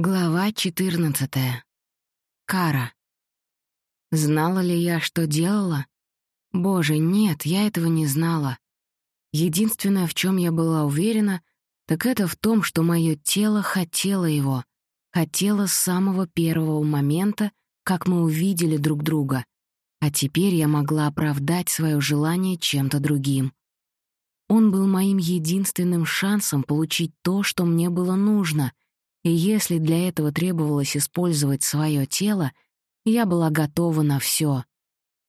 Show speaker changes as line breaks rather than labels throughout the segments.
Глава 14. Кара. Знала ли я, что делала? Боже, нет, я этого не знала. Единственное, в чем я была уверена, так это в том, что мое тело хотело его, хотело с самого первого момента, как мы увидели друг друга, а теперь я могла оправдать свое желание чем-то другим. Он был моим единственным шансом получить то, что мне было нужно — и если для этого требовалось использовать свое тело, я была готова на все.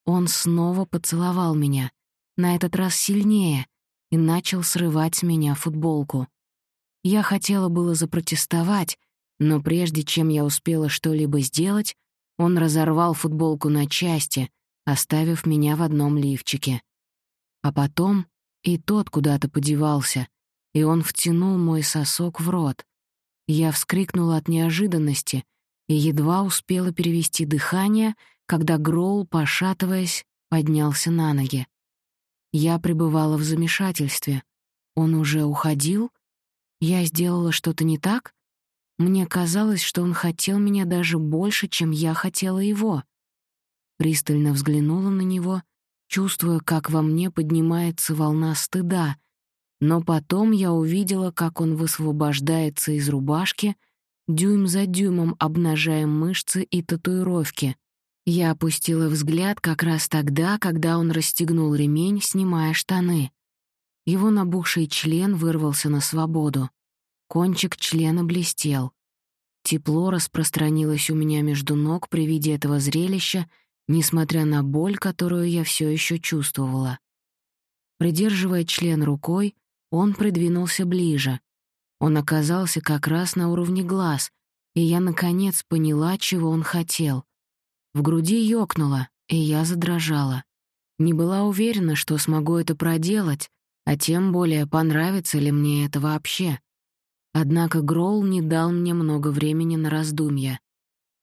Он снова поцеловал меня, на этот раз сильнее, и начал срывать с меня футболку. Я хотела было запротестовать, но прежде чем я успела что-либо сделать, он разорвал футболку на части, оставив меня в одном лифчике. А потом и тот куда-то подевался, и он втянул мой сосок в рот. Я вскрикнула от неожиданности и едва успела перевести дыхание, когда Гроул, пошатываясь, поднялся на ноги. Я пребывала в замешательстве. Он уже уходил? Я сделала что-то не так? Мне казалось, что он хотел меня даже больше, чем я хотела его. Пристально взглянула на него, чувствуя, как во мне поднимается волна стыда — но потом я увидела, как он высвобождается из рубашки, дюйм за дюймом обнажая мышцы и татуировки. Я опустила взгляд как раз тогда, когда он расстегнул ремень, снимая штаны. Его набухший член вырвался на свободу. Кончик члена блестел. Тепло распространилось у меня между ног при виде этого зрелища, несмотря на боль, которую я все еще чувствовала. Придерживая член рукой, он придвинулся ближе. Он оказался как раз на уровне глаз, и я, наконец, поняла, чего он хотел. В груди ёкнуло, и я задрожала. Не была уверена, что смогу это проделать, а тем более, понравится ли мне это вообще. Однако Гроул не дал мне много времени на раздумья.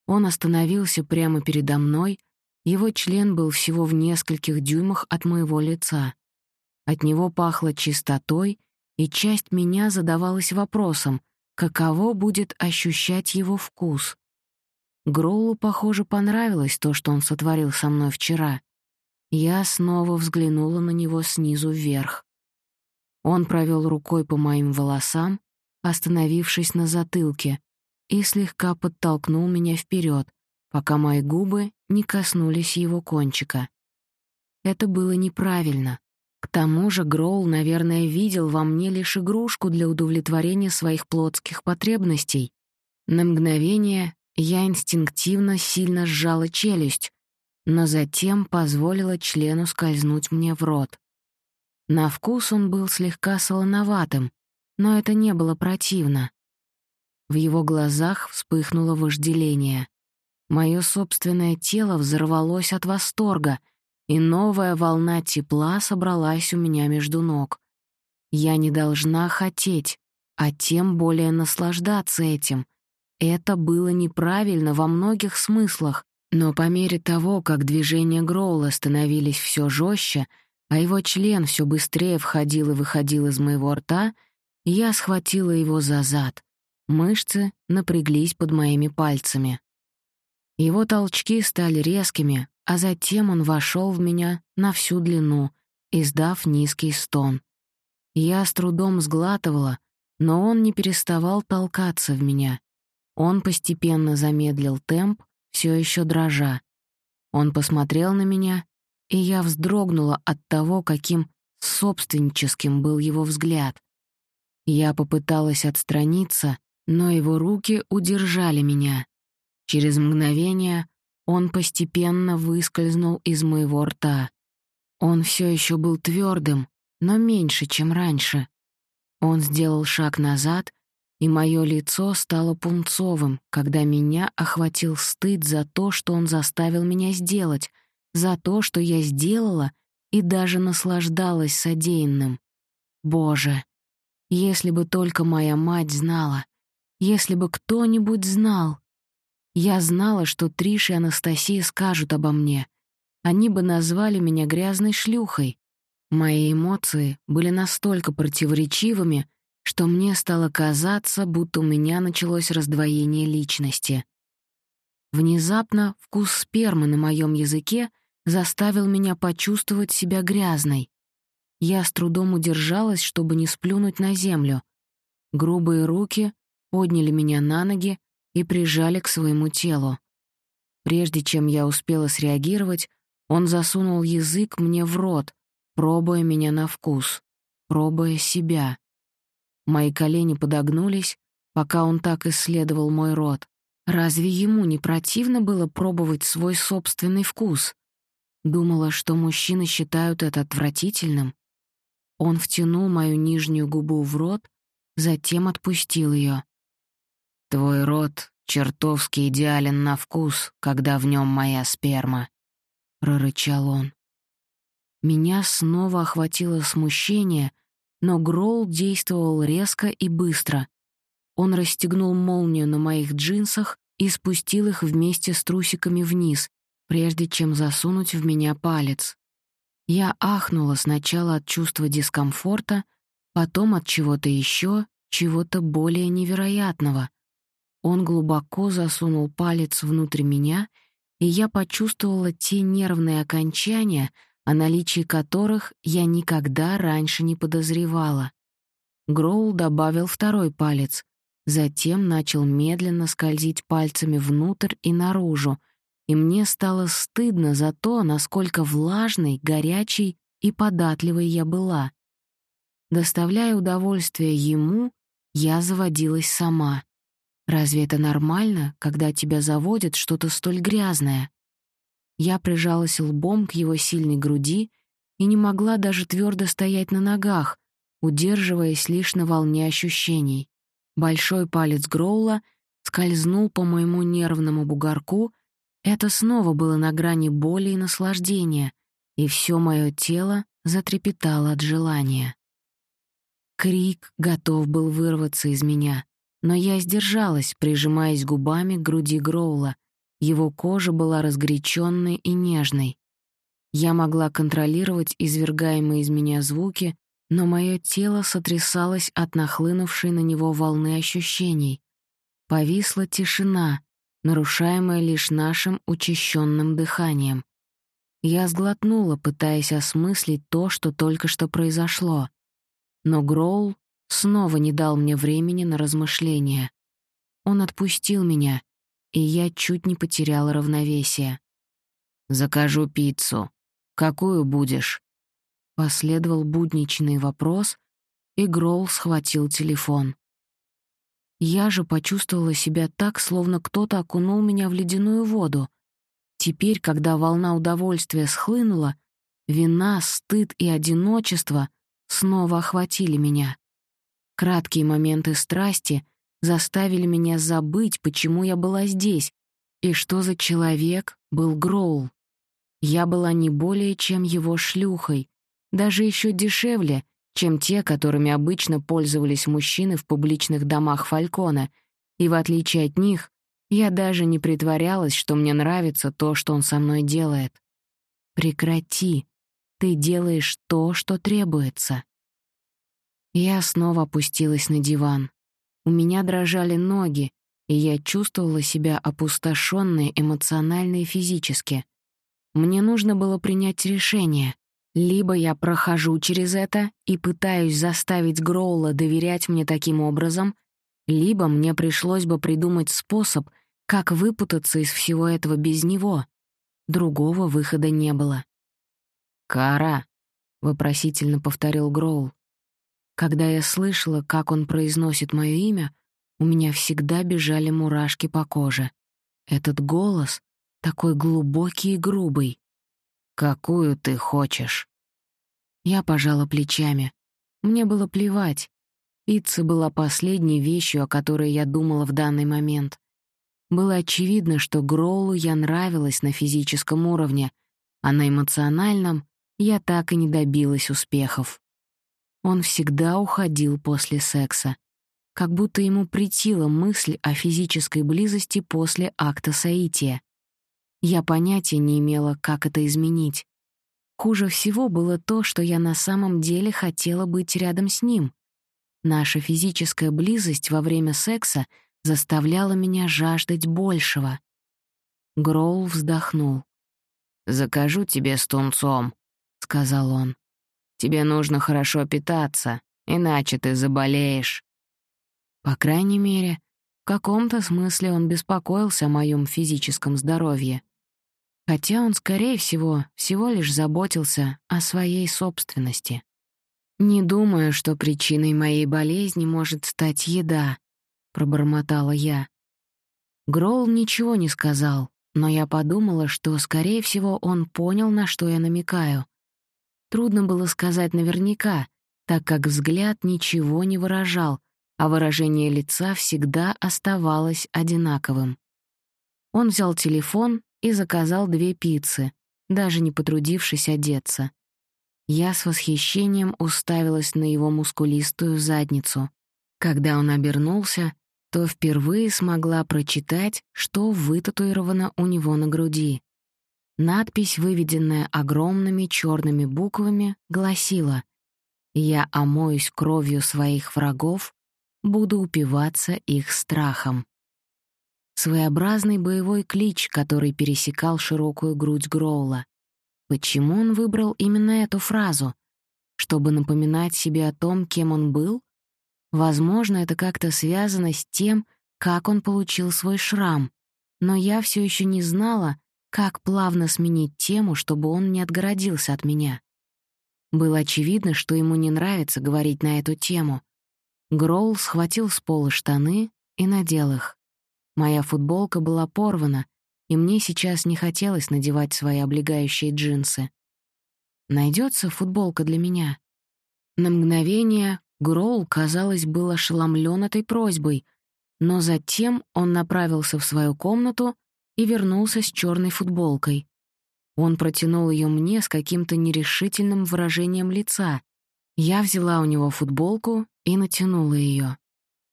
Он остановился прямо передо мной, его член был всего в нескольких дюймах от моего лица. От него пахло чистотой, и часть меня задавалась вопросом, каково будет ощущать его вкус. Гроулу, похоже, понравилось то, что он сотворил со мной вчера. Я снова взглянула на него снизу вверх. Он провел рукой по моим волосам, остановившись на затылке, и слегка подтолкнул меня вперед, пока мои губы не коснулись его кончика. Это было неправильно. К тому же Гроул, наверное, видел во мне лишь игрушку для удовлетворения своих плотских потребностей. На мгновение я инстинктивно сильно сжала челюсть, но затем позволила члену скользнуть мне в рот. На вкус он был слегка солоноватым, но это не было противно. В его глазах вспыхнуло вожделение. Мое собственное тело взорвалось от восторга — и новая волна тепла собралась у меня между ног. Я не должна хотеть, а тем более наслаждаться этим. Это было неправильно во многих смыслах, но по мере того, как движения Гроула становились все жестче, а его член все быстрее входил и выходил из моего рта, я схватила его за зад. Мышцы напряглись под моими пальцами. Его толчки стали резкими, а затем он вошел в меня на всю длину, издав низкий стон. Я с трудом сглатывала, но он не переставал толкаться в меня. Он постепенно замедлил темп, все еще дрожа. Он посмотрел на меня, и я вздрогнула от того, каким собственническим был его взгляд. Я попыталась отстраниться, но его руки удержали меня. Через мгновение он постепенно выскользнул из моего рта. Он все еще был твердым, но меньше, чем раньше. Он сделал шаг назад, и мое лицо стало пунцовым, когда меня охватил стыд за то, что он заставил меня сделать, за то, что я сделала и даже наслаждалась содеянным. Боже, если бы только моя мать знала, если бы кто-нибудь знал, я знала, что Триш и Анастасия скажут обо мне. Они бы назвали меня грязной шлюхой. Мои эмоции были настолько противоречивыми, что мне стало казаться, будто у меня началось раздвоение личности. Внезапно вкус спермы на моем языке заставил меня почувствовать себя грязной. Я с трудом удержалась, чтобы не сплюнуть на землю. Грубые руки подняли меня на ноги и прижали к своему телу. Прежде чем я успела среагировать, он засунул язык мне в рот, пробуя меня на вкус, пробуя себя. Мои колени подогнулись, пока он так исследовал мой рот. Разве ему не противно было пробовать свой собственный вкус? Думала, что мужчины считают это отвратительным. Он втянул мою нижнюю губу в рот, затем отпустил ее. «Твой рот чертовски идеален на вкус, когда в нем моя сперма», — прорычал он. Меня снова охватило смущение, но Гроул действовал резко и быстро. Он расстегнул молнию на моих джинсах и спустил их вместе с трусиками вниз, прежде чем засунуть в меня палец. Я ахнула сначала от чувства дискомфорта, потом от чего-то еще, чего-то более невероятного. Он глубоко засунул палец внутрь меня, и я почувствовала те нервные окончания, о наличии которых я никогда раньше не подозревала. Гроул добавил второй палец, затем начал медленно скользить пальцами внутрь и наружу, и мне стало стыдно за то, насколько влажной, горячей и податливой я была. Доставляя удовольствие ему, я заводилась сама. Разве это нормально, когда тебя заводит что-то столь грязное? Я прижалась лбом к его сильной груди и не могла даже твердо стоять на ногах, удерживаясь лишь на волне ощущений. Большой палец Гроула скользнул по моему нервному бугорку — это снова было на грани боли и наслаждения, и все мое тело затрепетало от желания. Крик готов был вырваться из меня, но я сдержалась, прижимаясь губами к груди Гроула. Его кожа была разгоряченной и нежной. Я могла контролировать извергаемые из меня звуки, но мое тело сотрясалось от нахлынувшей на него волны ощущений. Повисла тишина, нарушаемое лишь нашим учащенным дыханием. Я сглотнула, пытаясь осмыслить то, что только что произошло. Но Гроул снова не дал мне времени на размышления. Он отпустил меня, и я чуть не потеряла равновесие. «Закажу пиццу. Какую будешь?» Последовал будничный вопрос, и Гроул схватил телефон. Я же почувствовала себя так, словно кто-то окунул меня в ледяную воду. Теперь, когда волна удовольствия схлынула, вина, стыд и одиночество снова охватили меня. Краткие моменты страсти заставили меня забыть, почему я была здесь и что за человек был Гроул. Я была не более чем его шлюхой, даже еще дешевле, чем те, которыми обычно пользовались мужчины в публичных домах Фалькона, и в отличие от них, я даже не притворялась, что мне нравится то, что он со мной делает. Прекрати. Ты делаешь то, что требуется. Я снова опустилась на диван. У меня дрожали ноги, и я чувствовала себя опустошённой эмоционально и физически. Мне нужно было принять решение, либо я прохожу через это и пытаюсь заставить Гроула доверять мне таким образом, либо мне пришлось бы придумать способ, как выпутаться из всего этого без него. Другого выхода не было. «Кара», — вопросительно повторил Гроул. Когда я слышала, как он произносит мое имя, у меня всегда бежали мурашки по коже. Этот голос такой глубокий и грубый. «Какую ты хочешь?» Я пожала плечами. Мне было плевать. Пицца была последней вещью, о которой я думала в данный момент. Было очевидно, что Гроулу я нравилась на физическом уровне, а на эмоциональном я так и не добилась успехов. Он всегда уходил после секса, как будто ему притила мысль о физической близости после акта соития. Я понятия не имела, как это изменить. Хуже всего было то, что я на самом деле хотела быть рядом с ним. наша физическая близость во время секса заставляла меня жаждать большего. Гроул вздохнул. «Закажу тебе с тунцом», — сказал он. «Тебе нужно хорошо питаться, иначе ты заболеешь». По крайней мере, в каком-то смысле он беспокоился о моем физическом здоровье. Хотя он, скорее всего, всего лишь заботился о своей собственности. «Не думаю, что причиной моей болезни может стать еда», — пробормотала я. Гроул ничего не сказал, но я подумала, что, скорее всего, он понял, на что я намекаю. Трудно было сказать наверняка, так как взгляд ничего не выражал, а выражение лица всегда оставалось одинаковым. Он взял телефон и заказал две пиццы, даже не потрудившись одеться. Я с восхищением уставилась на его мускулистую задницу. Когда он обернулся, то впервые смогла прочитать, что вытатуировано у него на груди. Надпись, выведенная огромными черными буквами, гласила «Я омоюсь кровью своих врагов, буду упиваться их страхом». Своеобразный боевой клич, который пересекал широкую грудь Гроула. Почему он выбрал именно эту фразу? Чтобы напоминать себе о том, кем он был? Возможно, это как-то связано с тем, как он получил свой шрам. Но я все еще не знала, как плавно сменить тему, чтобы он не отгородился от меня. Было очевидно, что ему не нравится говорить на эту тему. Гроул схватил с пола штаны и надел их. Моя футболка была порвана, и мне сейчас не хотелось надевать свои облегающие джинсы. Найдется футболка для меня? На мгновение Гроул, казалось, был ошеломлен этой просьбой, но затем он направился в свою комнату и вернулся с черной футболкой. Он протянул ее мне с каким-то нерешительным выражением лица. Я взяла у него футболку и натянула ее.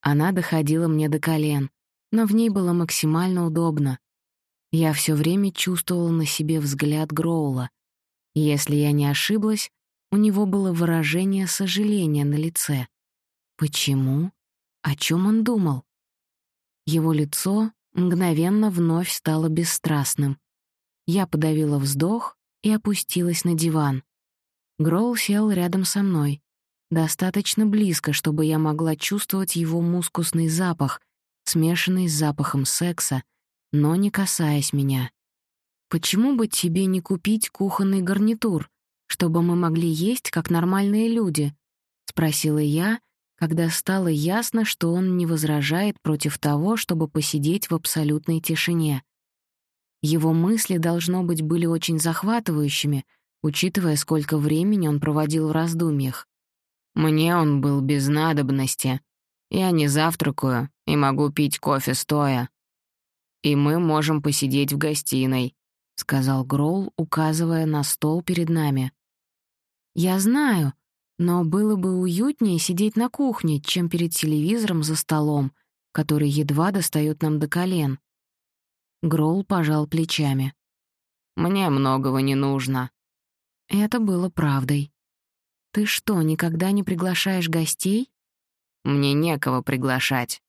Она доходила мне до колен но в ней было максимально удобно. Я все время чувствовала на себе взгляд Гроула. Если я не ошиблась, у него было выражение сожаления на лице. Почему? О чем он думал? Его лицо мгновенно вновь стало бесстрастным. Я подавила вздох и опустилась на диван. Гроул сел рядом со мной, достаточно близко, чтобы я могла чувствовать его мускусный запах — смешанный с запахом секса, но не касаясь меня. «Почему бы тебе не купить кухонный гарнитур, чтобы мы могли есть, как нормальные люди?» — спросила я, когда стало ясно, что он не возражает против того, чтобы посидеть в абсолютной тишине. Его мысли, должно быть, были очень захватывающими, учитывая, сколько времени он проводил в раздумьях. Мне он был без надобности, я не завтракаю и могу пить кофе стоя. И мы можем посидеть в гостиной», — сказал Гроул, указывая на стол перед нами. «Я знаю, но было бы уютнее сидеть на кухне, чем перед телевизором за столом, который едва достает нам до колен». Гроул пожал плечами. «Мне многого не нужно». Это было правдой. «Ты что, никогда не приглашаешь гостей?» Мне некого приглашать.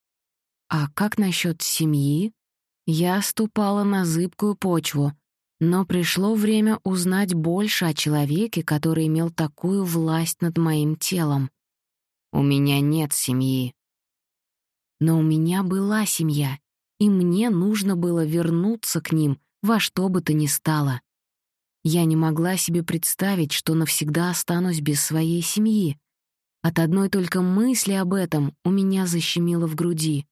А как насчет семьи? Я ступала на зыбкую почву, но пришло время узнать больше о человеке, который имел такую власть над моим телом. У меня нет семьи. Но у меня была семья, и мне нужно было вернуться к ним во что бы то ни стало. Я не могла себе представить, что навсегда останусь без своей семьи. От одной только мысли об этом у меня защемило в груди.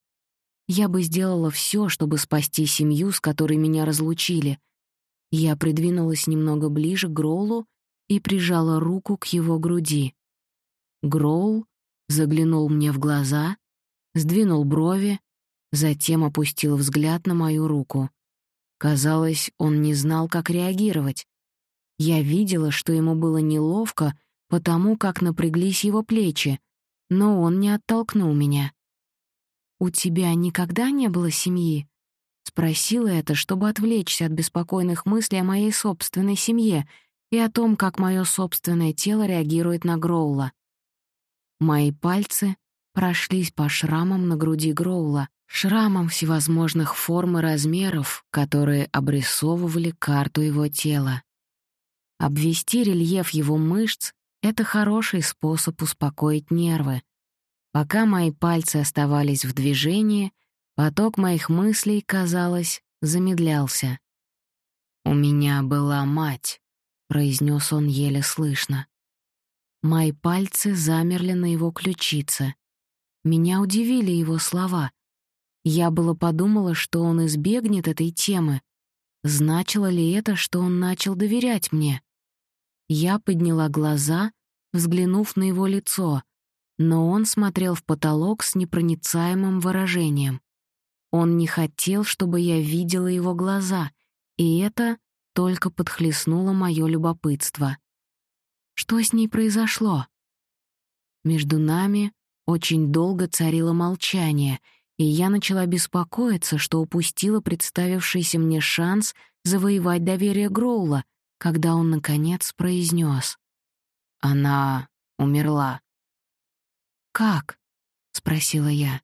Я бы сделала все, чтобы спасти семью, с которой меня разлучили. Я придвинулась немного ближе к Гроулу и прижала руку к его груди. Гроул заглянул мне в глаза, сдвинул брови, затем опустил взгляд на мою руку. Казалось, он не знал, как реагировать. Я видела, что ему было неловко, потому как напряглись его плечи, но он не оттолкнул меня. «У тебя никогда не было семьи?» Спросила это, чтобы отвлечься от беспокойных мыслей о моей собственной семье и о том, как мое собственное тело реагирует на Гроула. Мои пальцы прошлись по шрамам на груди Гроула, шрамам всевозможных форм и размеров, которые обрисовывали карту его тела. Обвести рельеф его мышц — это хороший способ успокоить нервы. Пока мои пальцы оставались в движении, поток моих мыслей, казалось, замедлялся. «У меня была мать», — произнес он еле слышно. Мои пальцы замерли на его ключице. Меня удивили его слова. Я было подумала, что он избегнет этой темы. Значило ли это, что он начал доверять мне? Я подняла глаза, взглянув на его лицо, но он смотрел в потолок с непроницаемым выражением. Он не хотел, чтобы я видела его глаза, и это только подхлестнуло моё любопытство. Что с ней произошло? Между нами очень долго царило молчание, и я начала беспокоиться, что упустила представившийся мне шанс завоевать доверие Гроула, когда он, наконец, произнес: «Она умерла». «Как?» — спросила я.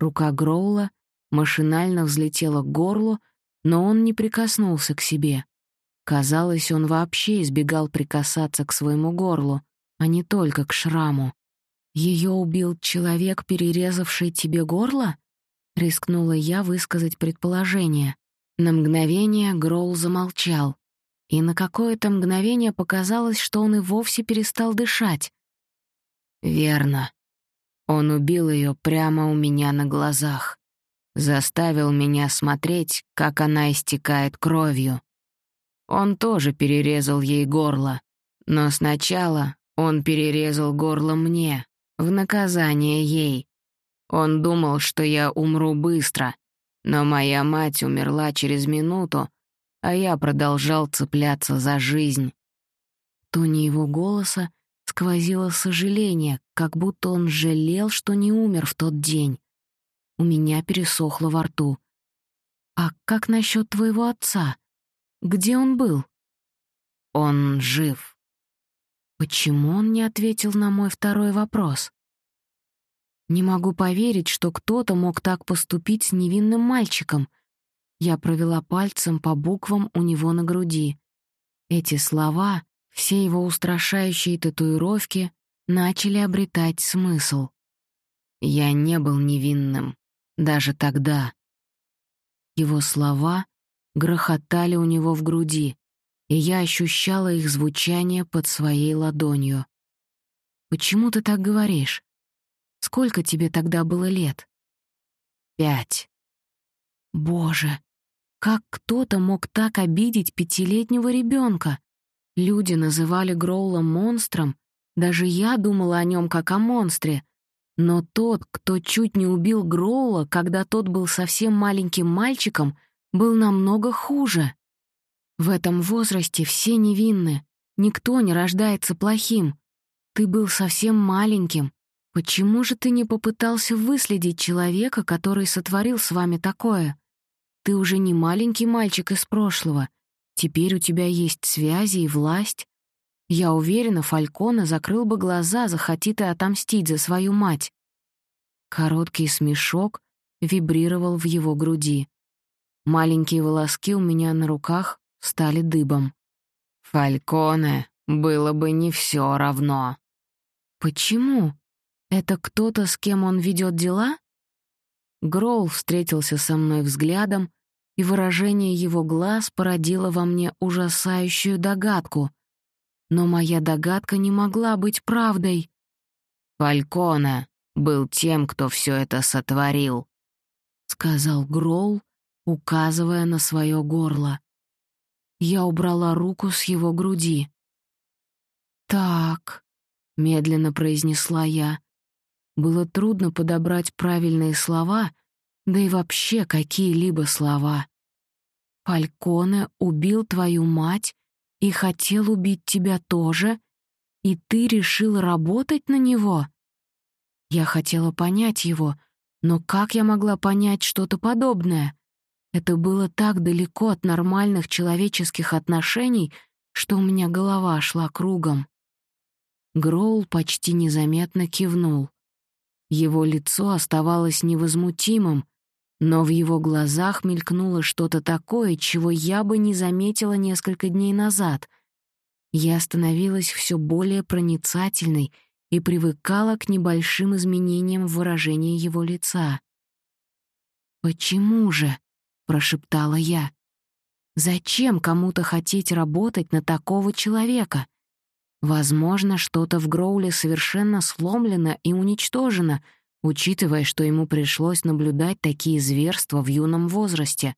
Рука Гроула машинально взлетела к горлу, но он не прикоснулся к себе. Казалось, он вообще избегал прикасаться к своему горлу, а не только к шраму. Ее убил человек, перерезавший тебе горло? Рискнула я высказать предположение. На мгновение Гроул замолчал, и на какое-то мгновение показалось, что он и вовсе перестал дышать. Верно. Он убил ее прямо у меня на глазах. Заставил меня смотреть, как она истекает кровью. Он тоже перерезал ей горло, но сначала он перерезал горло мне, в наказание ей. Он думал, что я умру быстро, но моя мать умерла через минуту, а я продолжал цепляться за жизнь. В тоне его голоса сквозило сожаление, как будто он жалел, что не умер в тот день. У меня пересохло во рту. «А как насчет твоего отца? Где он был?» «Он жив», Почему он не ответил на мой второй вопрос? Не могу поверить, что кто-то мог так поступить с невинным мальчиком. Я провела пальцем по буквам у него на груди. Эти слова, все его устрашающие татуировки, начали обретать смысл. Я не был невинным, даже тогда. Его слова грохотали у него в груди и я ощущала их звучание под своей ладонью. «Почему ты так говоришь? Сколько тебе тогда было лет?» «Пять». «Боже, как кто-то мог так обидеть пятилетнего ребенка? Люди называли Гроула монстром, даже я думала о нем как о монстре. Но тот, кто чуть не убил Гроула, когда тот был совсем маленьким мальчиком, был намного хуже. В этом возрасте все невинны. Никто не рождается плохим. Ты был совсем маленьким. Почему же ты не попытался выследить человека, который сотворил с вами такое? Ты уже не маленький мальчик из прошлого. Теперь у тебя есть связи и власть. Я уверена, Фалькона закрыл бы глаза, захоти ты отомстить за свою мать. Короткий смешок вибрировал в его груди. Маленькие волоски у меня на руках стали дыбом. Фальконе было бы не все равно. Почему? Это кто-то, с кем он ведет дела? Гроул встретился со мной взглядом, и выражение его глаз породило во мне ужасающую догадку. Но моя догадка не могла быть правдой. Фальконе был тем, кто все это сотворил, сказал Гроул, указывая на свое горло. Я убрала руку с его груди. «Так», — медленно произнесла я. Было трудно подобрать правильные слова, да и вообще какие-либо слова. «Фальконе убил твою мать и хотел убить тебя тоже, и ты решил работать на него?» Я хотела понять его, но как я могла понять что-то подобное? Это было так далеко от нормальных человеческих отношений, что у меня голова шла кругом. Гроул почти незаметно кивнул. Его лицо оставалось невозмутимым, но в его глазах мелькнуло что-то такое, чего я бы не заметила несколько дней назад. Я становилась все более проницательной и привыкала к небольшим изменениям в выражении его лица. «Почему же?» — прошептала я. «Зачем кому-то хотеть работать на такого человека? Возможно, что-то в Гроуле совершенно сломлено и уничтожено, учитывая, что ему пришлось наблюдать такие зверства в юном возрасте.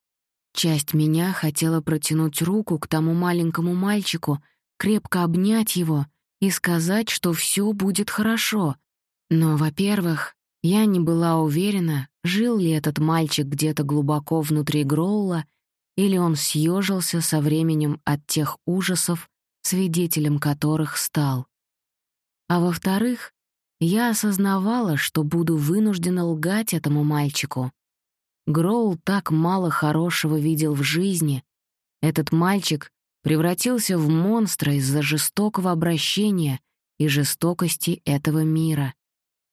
Часть меня хотела протянуть руку к тому маленькому мальчику, крепко обнять его и сказать, что все будет хорошо. Но, во-первых, я не была уверена, жил ли этот мальчик где-то глубоко внутри Гроула, или он съежился со временем от тех ужасов, свидетелем которых стал. А во-вторых, я осознавала, что буду вынуждена лгать этому мальчику. Гроул так мало хорошего видел в жизни. Этот мальчик превратился в монстра из-за жестокого обращения и жестокости этого мира.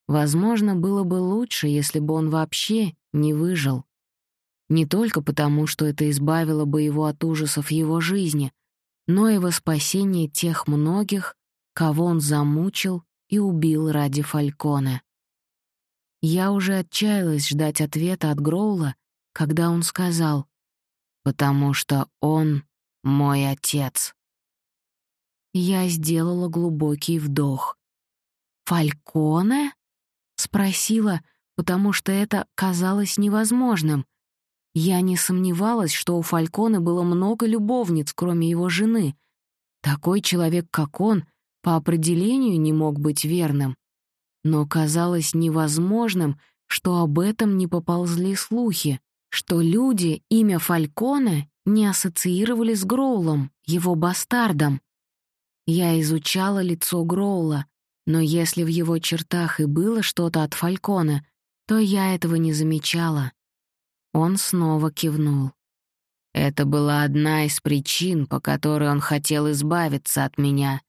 Возможно, было бы лучше, если бы он вообще не выжил. Не только потому, что это избавило бы его от ужасов его жизни, но и во спасение тех многих, кого он замучил и убил ради Фалькона. Я уже отчаялась ждать ответа от Гроула, когда он сказал «Потому что он мой отец». Я сделала глубокий вдох. «Фальконе?» — спросила, потому что это казалось невозможным. Я не сомневалась, что у Фальконе было много любовниц, кроме его жены. Такой человек, как он, по определению не мог быть верным. Но казалось невозможным, что об этом не поползли слухи, что люди имя Фальконе не ассоциировали с Гроулом, его бастардом. Я изучала лицо Гроула, но если в его чертах и было что-то от Фалькона, то я этого не замечала. Он снова кивнул. Это была одна из причин, по которой он хотел избавиться от меня.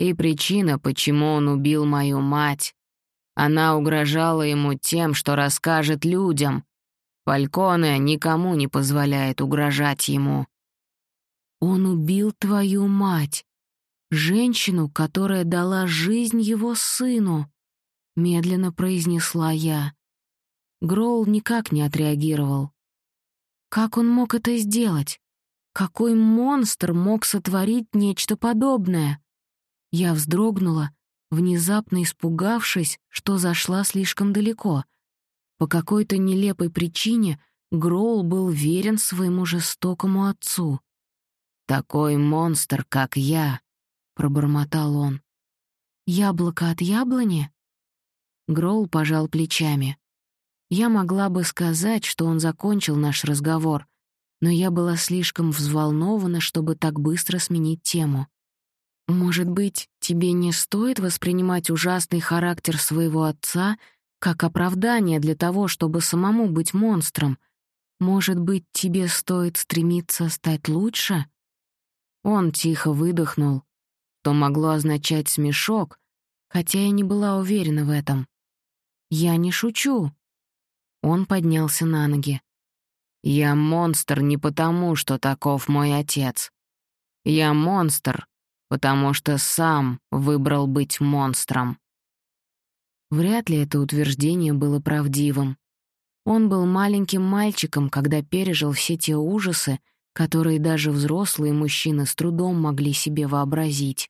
И причина, почему он убил мою мать. Она угрожала ему тем, что расскажет людям, Фальконе никому не позволяет угрожать ему. Он убил твою мать, женщину, которая дала жизнь его сыну, медленно произнесла я. Гроул никак не отреагировал. Как он мог это сделать? Какой монстр мог сотворить нечто подобное? Я вздрогнула, внезапно испугавшись, что зашла слишком далеко — по какой-то нелепой причине Гроул был верен своему жестокому отцу. «Такой монстр, как я», — пробормотал он. «Яблоко от яблони?» Гроул пожал плечами. Я могла бы сказать, что он закончил наш разговор, но я была слишком взволнована, чтобы так быстро сменить тему. «Может быть, тебе не стоит воспринимать ужасный характер своего отца как оправдание для того, чтобы самому быть монстром. Может быть, тебе стоит стремиться стать лучше? Он тихо выдохнул, что могло означать смешок, хотя я не была уверена в этом. Я не шучу. Он поднялся на ноги. Я монстр не потому, что таков мой отец. Я монстр, потому что сам выбрал быть монстром. Вряд ли это утверждение было правдивым. Он был маленьким мальчиком, когда пережил все те ужасы, которые даже взрослые мужчины с трудом могли себе вообразить.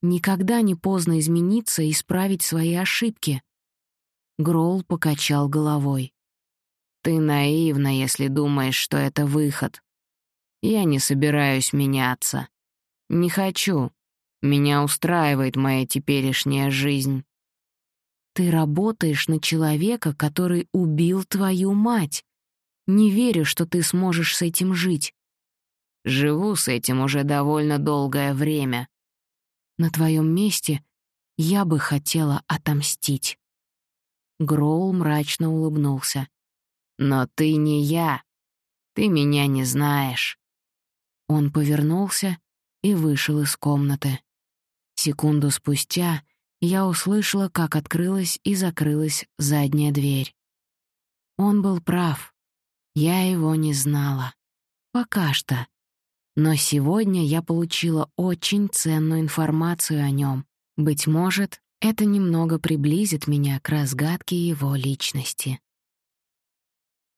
Никогда не поздно измениться и исправить свои ошибки. Гроул покачал головой. «Ты наивна, если думаешь, что это выход. Я не собираюсь меняться. Не хочу. Меня устраивает моя теперешняя жизнь. Ты работаешь на человека, который убил твою мать. Не верю, что ты сможешь с этим жить. Живу с этим уже довольно долгое время. На твоем месте я бы хотела отомстить. Гроул мрачно улыбнулся. «Но ты не я. Ты меня не знаешь». Он повернулся и вышел из комнаты. Секунду спустя я услышала, как открылась и закрылась задняя дверь. Он был прав. Я его не знала. Пока что. Но сегодня я получила очень ценную информацию о нем. Быть может, это немного приблизит меня к разгадке его личности.